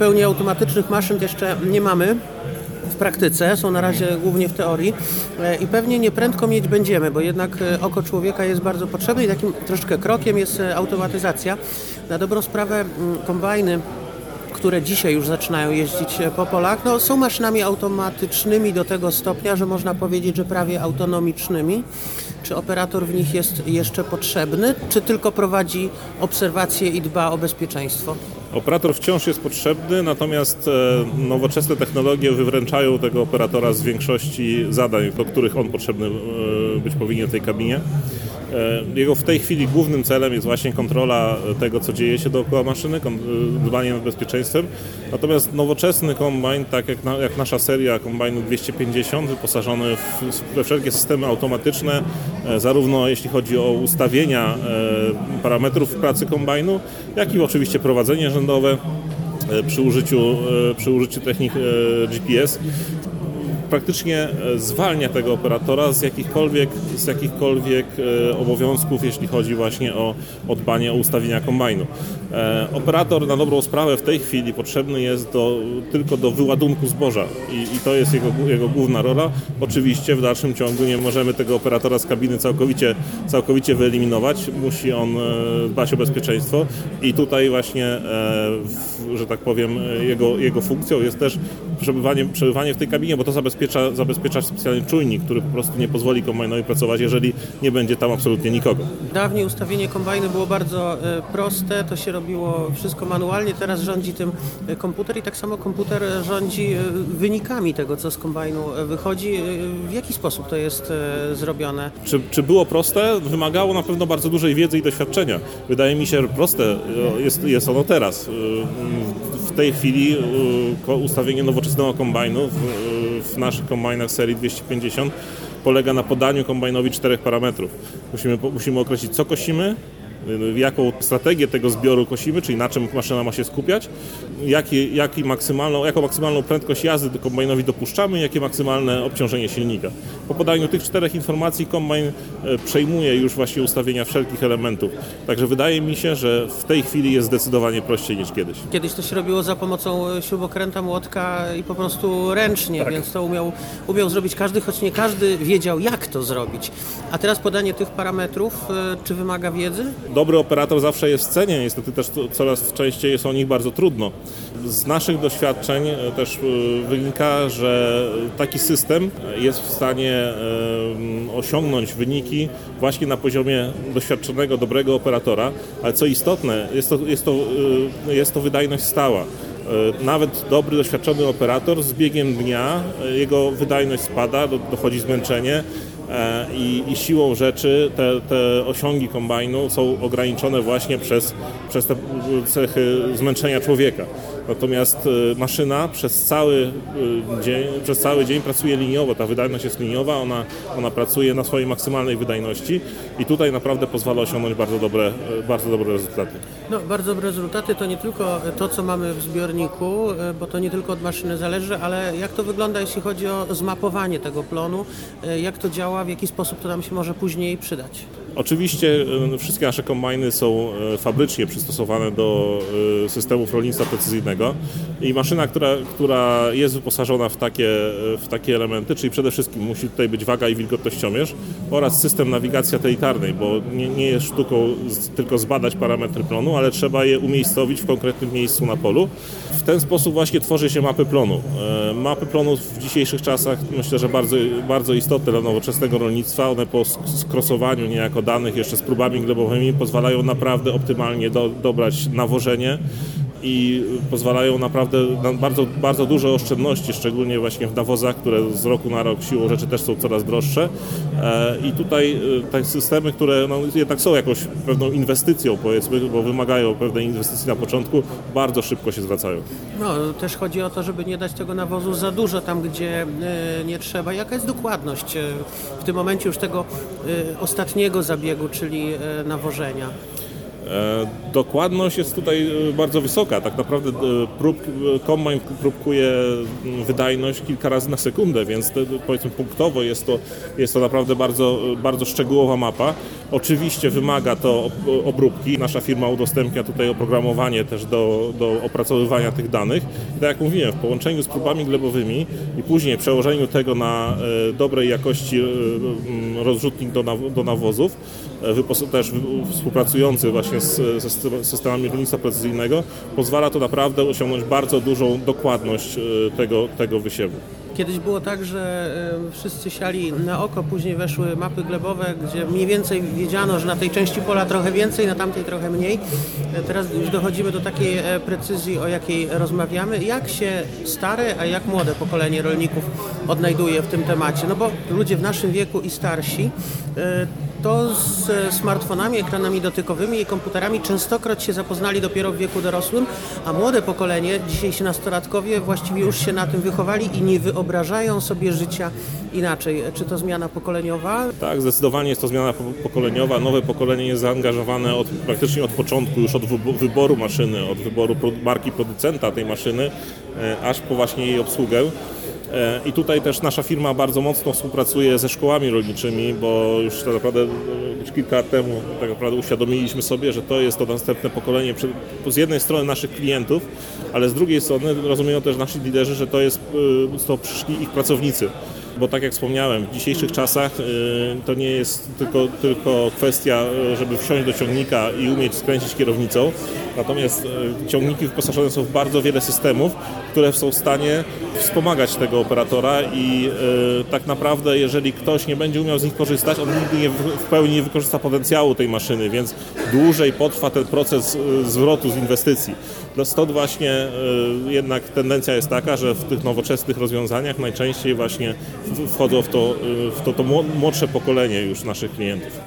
pełni automatycznych maszyn jeszcze nie mamy w praktyce, są na razie głównie w teorii e, i pewnie nieprędko mieć będziemy, bo jednak e, oko człowieka jest bardzo potrzebne i takim troszkę krokiem jest e, automatyzacja. Na dobrą sprawę mm, kombajny które dzisiaj już zaczynają jeździć e, po polach, no, są maszynami automatycznymi do tego stopnia, że można powiedzieć, że prawie autonomicznymi. Czy operator w nich jest jeszcze potrzebny, czy tylko prowadzi obserwacje i dba o bezpieczeństwo? Operator wciąż jest potrzebny, natomiast e, nowoczesne technologie wywręczają tego operatora z większości zadań, do których on potrzebny e, być powinien w tej kabinie. E, jego w tej chwili głównym celem jest właśnie kontrola tego, co dzieje się dookoła maszyny, dbanie nad bezpieczeństwem. Natomiast nowoczesny kombajn, tak jak, na, jak nasza seria kombajnu 250, wyposażony w, we wszelkie systemy automatyczne, zarówno jeśli chodzi o ustawienia parametrów pracy kombajnu, jak i oczywiście prowadzenie rzędowe przy użyciu, przy użyciu technik GPS praktycznie e, zwalnia tego operatora z jakichkolwiek, z jakichkolwiek e, obowiązków, jeśli chodzi właśnie o, o dbanie o ustawienia kombajnu. E, operator na dobrą sprawę w tej chwili potrzebny jest do, tylko do wyładunku zboża i, i to jest jego, jego główna rola. Oczywiście w dalszym ciągu nie możemy tego operatora z kabiny całkowicie, całkowicie wyeliminować. Musi on dbać o bezpieczeństwo i tutaj właśnie, że tak powiem, jego, jego funkcją jest też przebywanie, przebywanie w tej kabinie, bo to zabezpiecza, zabezpiecza specjalny czujnik, który po prostu nie pozwoli kombajnowi pracować, jeżeli nie będzie tam absolutnie nikogo. Dawniej ustawienie kombajnu było bardzo e, proste, to się robiło wszystko manualnie, teraz rządzi tym e, komputer i tak samo komputer rządzi e, wynikami tego, co z kombajnu wychodzi. W jaki sposób to jest zrobione? Czy, czy było proste? Wymagało na pewno bardzo dużej wiedzy i doświadczenia. Wydaje mi się, że proste jest, jest ono teraz. W tej chwili ustawienie nowoczesnego nowoczesnego kombajnu w, w naszych kombajnach serii 250 polega na podaniu kombajnowi czterech parametrów. Musimy, musimy określić, co kosimy, jaką strategię tego zbioru kosimy, czyli na czym maszyna ma się skupiać, jaki, jaki maksymalną, jaką maksymalną prędkość jazdy kombajnowi dopuszczamy, jakie maksymalne obciążenie silnika. Po podaniu tych czterech informacji kombajn e, przejmuje już właśnie ustawienia wszelkich elementów. Także wydaje mi się, że w tej chwili jest zdecydowanie prościej niż kiedyś. Kiedyś to się robiło za pomocą e, śrubokręta, młotka i po prostu ręcznie, tak. więc to umiał, umiał zrobić każdy, choć nie każdy wiedział jak to zrobić. A teraz podanie tych parametrów, e, czy wymaga wiedzy? Dobry operator zawsze jest w cenie, niestety też coraz częściej jest o nich bardzo trudno. Z naszych doświadczeń e, też e, wynika, że taki system jest w stanie e, osiągnąć wyniki właśnie na poziomie doświadczonego, dobrego operatora, ale co istotne, jest to, jest to, jest to wydajność stała. Nawet dobry, doświadczony operator z biegiem dnia jego wydajność spada, dochodzi zmęczenie, i, i siłą rzeczy te, te, osiągi kombajnu są ograniczone właśnie przez, przez te cechy zmęczenia człowieka. Natomiast e, maszyna przez cały e, dzień, przez cały dzień pracuje liniowo, ta wydajność jest liniowa, ona, ona pracuje na swojej maksymalnej wydajności i tutaj naprawdę pozwala osiągnąć bardzo dobre, bardzo dobre rezultaty. No, bardzo dobre rezultaty to nie tylko to, co mamy w zbiorniku, bo to nie tylko od maszyny zależy, ale jak to wygląda, jeśli chodzi o zmapowanie tego plonu, jak to działa w jaki sposób to nam się może później przydać. Oczywiście e, wszystkie nasze kombajny są e, fabrycznie przystosowane do e, systemów rolnictwa precyzyjnego i maszyna, która, która jest wyposażona w takie, w takie elementy, czyli przede wszystkim musi tutaj być waga i wilgotnościomierz oraz system nawigacji satelitarnej, bo nie, nie jest sztuką tylko zbadać parametry plonu, ale trzeba je umiejscowić w konkretnym miejscu na polu. W ten sposób właśnie tworzy się mapy plonu. Mapy plonu w dzisiejszych czasach myślę, że bardzo, bardzo istotne dla nowoczesnego rolnictwa. One po skrosowaniu niejako danych jeszcze z próbami glebowymi pozwalają naprawdę optymalnie do, dobrać nawożenie i pozwalają naprawdę na bardzo, bardzo duże oszczędności, szczególnie właśnie w nawozach, które z roku na rok siłą rzeczy też są coraz droższe. E, I tutaj e, te systemy, które no, jednak są jakąś pewną inwestycją, powiedzmy, bo wymagają pewnej inwestycji na początku, bardzo szybko się zwracają. No, też chodzi o to, żeby nie dać tego nawozu za dużo tam, gdzie e, nie trzeba. Jaka jest dokładność w tym momencie już tego ostatniego zabiegu, czyli nawożenia? E, Dokładność jest tutaj e, bardzo wysoka. Tak naprawdę e, prób, kombajn próbkuje m, wydajność kilka razy na sekundę, więc powiedzmy punktowo jest to, jest to naprawdę bardzo, bardzo szczegółowa mapa. Oczywiście wymaga to ob- obróbki. Nasza firma udostępnia tutaj oprogramowanie też do, do opracowywania tych danych. I tak jak mówiłem, w połączeniu z próbami glebowymi i później przełożeniu tego na dobrej jakości rozrzutnik do, do nawozów, też współpracujący właśnie z, systemami rolnictwa precyzyjnego, pozwala to naprawdę osiągnąć bardzo dużą dokładność e, tego, tego wysiewu. Kiedyś było tak, że e, wszyscy siali na oko, później weszły mapy glebowe, gdzie mniej więcej wiedziano, że na tej części pola trochę więcej, na tamtej trochę mniej. E, Teraz już dochodzimy do takiej precyzji, o jakiej rozmawiamy. Jak się stare, a jak młode pokolenie rolników odnajduje w tym temacie? No bo ludzie w naszym wieku i starsi to z e, smartfonami, ekranami dotykowymi i komputerami częstokroć się zapoznali dopiero w wieku dorosłym, a młode pokolenie, dzisiejsi nastolatkowie właściwie już się na tym wychowali i nie wyobrażają sobie życia inaczej. Czy to zmiana pokoleniowa? Tak, zdecydowanie jest to zmiana po- pokoleniowa. Nowe pokolenie jest zaangażowane od, praktycznie od początku, już od wybo- wyboru maszyny, od wyboru marki producenta tej maszyny, e, aż po właśnie jej obsługę. E, I tutaj też nasza firma bardzo mocno współpracuje ze szkołami rolniczymi, bo już tak naprawdę e, już kilka lat temu tak naprawdę uświadomiliśmy sobie, że to jest to następne pokolenie z jednej strony naszych klientów, ale z drugiej strony rozumieją też nasi liderzy, że to jest e, to przyszli ich pracownicy. Bo tak jak wspomniałem, w dzisiejszych czasach y, to nie jest tylko, tylko kwestia, żeby wsiąść do ciągnika i umieć skręcić kierownicą. Natomiast y, ciągniki wyposażone są w bardzo wiele systemów, które są w stanie wspomagać tego operatora i y, tak naprawdę jeżeli ktoś nie będzie umiał z nich korzystać, on nigdy nie w pełni nie wykorzysta potencjału tej maszyny, więc dłużej potrwa ten proces zwrotu z inwestycji. No Stąd właśnie jednak tendencja jest taka, że w tych nowoczesnych rozwiązaniach najczęściej właśnie wchodzą w to, y, w to, to mło- młodsze pokolenie już naszych klientów.